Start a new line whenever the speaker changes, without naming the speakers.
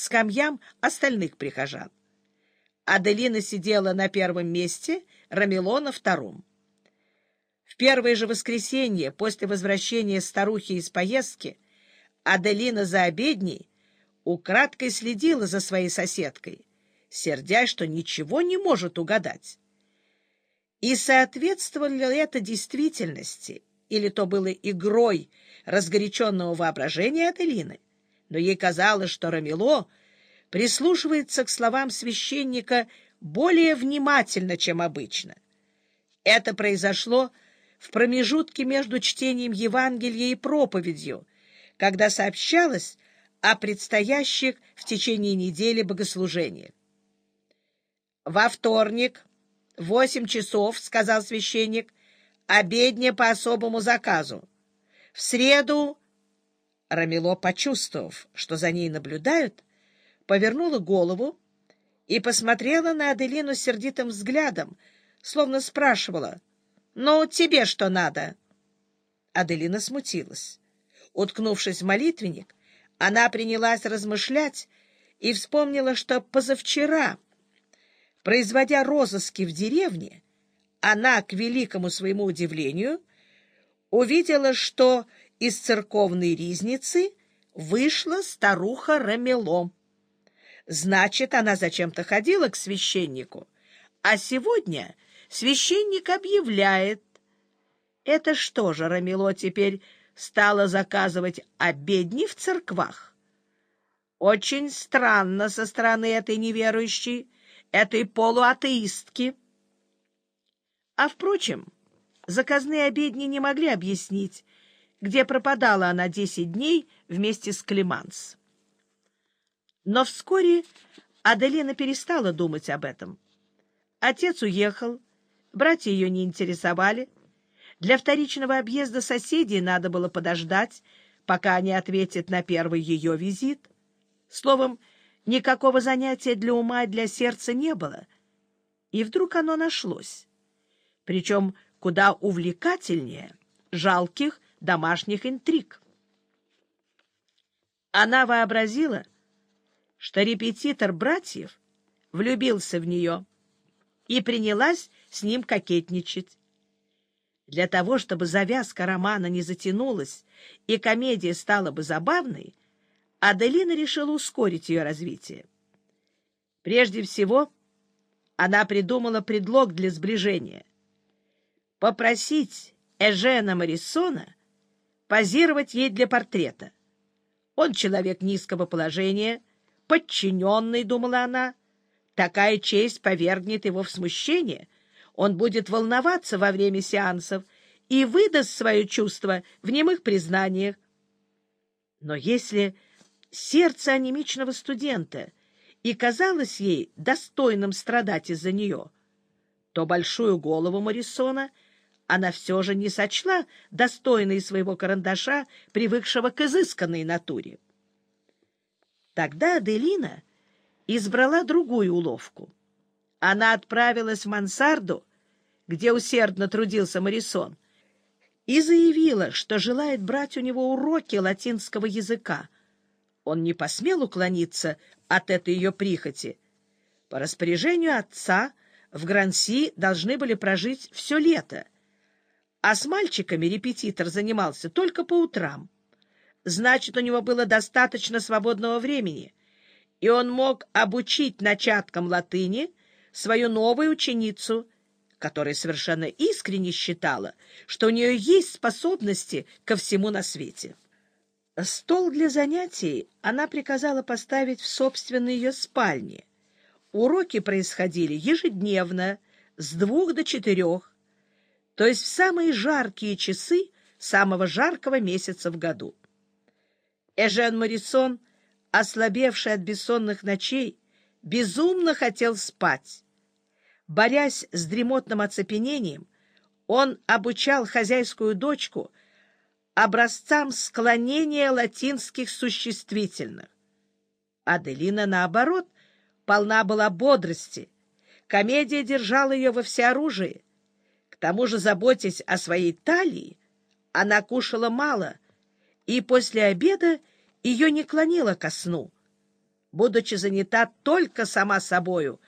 скамьям остальных прихожан. Аделина сидела на первом месте, Рамело на втором. В первое же воскресенье после возвращения старухи из поездки Аделина за обедней украдкой следила за своей соседкой, сердясь, что ничего не может угадать. И соответствовало ли это действительности, или то было игрой разгоряченного воображения Аделины? Но ей казалось, что Рамило прислушивается к словам священника более внимательно, чем обычно. Это произошло в промежутке между чтением Евангелия и проповедью, когда сообщалось о предстоящих в течение недели богослужениях. Во вторник восемь часов, — сказал священник, — обедня по особому заказу. В среду... Рамило, почувствовав, что за ней наблюдают, повернула голову и посмотрела на Аделину сердитым взглядом, словно спрашивала, «Ну, тебе что надо?» Аделина смутилась. Уткнувшись в молитвенник, она принялась размышлять и вспомнила, что позавчера Производя розыски в деревне, она, к великому своему удивлению, увидела, что из церковной ризницы вышла старуха Рамело. Значит, она зачем-то ходила к священнику, а сегодня священник объявляет. Это что же, Рамело теперь стала заказывать обедни в церквах? Очень странно со стороны этой неверующей, этой полуатеистки. А, впрочем, заказные обедни не могли объяснить, где пропадала она десять дней вместе с Климанс. Но вскоре Аделина перестала думать об этом. Отец уехал, братья ее не интересовали. Для вторичного объезда соседей надо было подождать, пока они ответят на первый ее визит. Словом, Никакого занятия для ума и для сердца не было. И вдруг оно нашлось. Причем куда увлекательнее жалких домашних интриг. Она вообразила, что репетитор братьев влюбился в нее и принялась с ним кокетничать. Для того, чтобы завязка романа не затянулась и комедия стала бы забавной, Аделина решила ускорить ее развитие. Прежде всего, она придумала предлог для сближения. Попросить Эжена Марисона позировать ей для портрета. Он человек низкого положения, подчиненный, думала она. Такая честь повергнет его в смущение. Он будет волноваться во время сеансов и выдаст свое чувство в немых признаниях. Но если сердце анемичного студента и казалось ей достойным страдать из-за нее, то большую голову Морисона она все же не сочла достойной своего карандаша, привыкшего к изысканной натуре. Тогда Аделина избрала другую уловку. Она отправилась в мансарду, где усердно трудился Морисон, и заявила, что желает брать у него уроки латинского языка — он не посмел уклониться от этой ее прихоти. По распоряжению отца в Гранси должны были прожить все лето, а с мальчиками репетитор занимался только по утрам. Значит, у него было достаточно свободного времени, и он мог обучить начаткам латыни свою новую ученицу, которая совершенно искренне считала, что у нее есть способности ко всему на свете. Стол для занятий она приказала поставить в собственной ее спальне. Уроки происходили ежедневно, с двух до четырех, то есть в самые жаркие часы самого жаркого месяца в году. Эжен Морисон, ослабевший от бессонных ночей, безумно хотел спать. Борясь с дремотным оцепенением, он обучал хозяйскую дочку — образцам склонения латинских существительных. Аделина, наоборот, полна была бодрости. Комедия держала ее во всеоружии. Тому же, заботясь о своей талии, она кушала мало, и после обеда ее не клонило ко сну. будучи занята только сама собою,